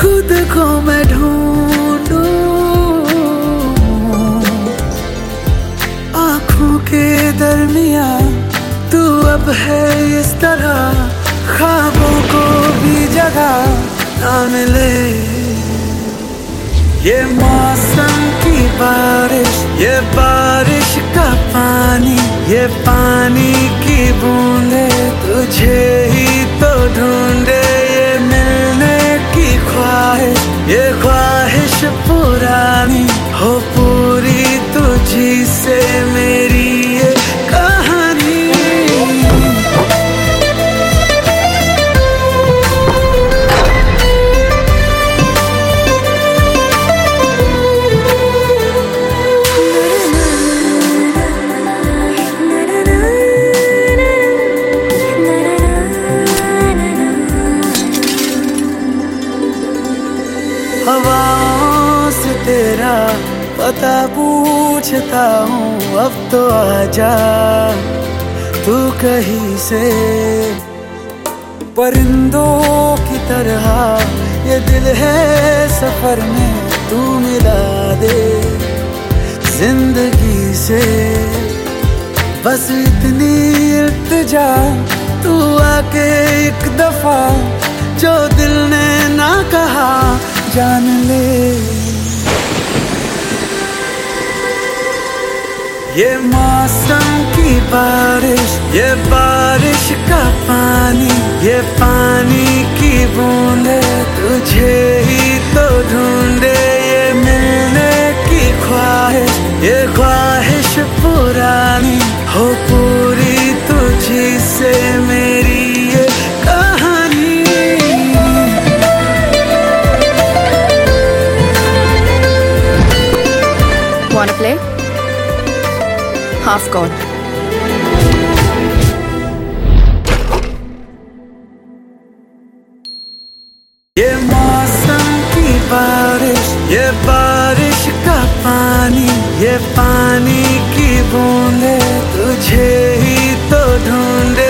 खुद को मैं ढूंढू। आँखों के दरमिया तू अब है इस तरह खाबों को भी जगह ना मिले। ये मौसम की बारिश, ये बारिश का पानी, ये पानी की बूंदे तुझे पुरानी से तेरा पता पूछता हूँ, अब तो आजा। तू कहीं से? परिंदों की तरह ये दिल है सफ़र में, तू मिला दे ज़िंदगी से। बस इतनी इल्तिजा, तू आके एक दफ़ा, जो दिल ने ना कहा, जान ले। ये मौसम की बारिश, ये बारिश का पानी, ये पानी की बूंदे तुझे ही तो ढूंढे, ये मिलने की ख्वाहिश, ये ख्वाहिश पुरानी हो पूरी तुझी से मेरी ये कहानी Wanna play? हाफ़ गॉड ये मौसम की बारिश, ये बारिश का पानी, ये पानी की बूंदे, तुझे ही तो ढूंढे।